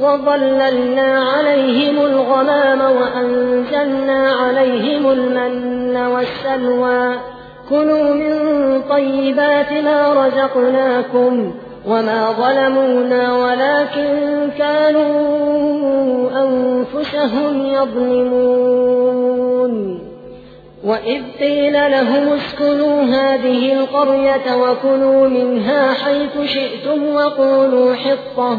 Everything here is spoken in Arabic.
وظللنا عليهم الغمام وأنزلنا عليهم المن والسلوى. كلوا من طيبات ما رزقناكم وما ظلمونا ولكن كانوا أنفسهم يظلمون. وإذ قيل لهم اسكنوا هذه القرية وكلوا منها حيث شئتم وقولوا حطة.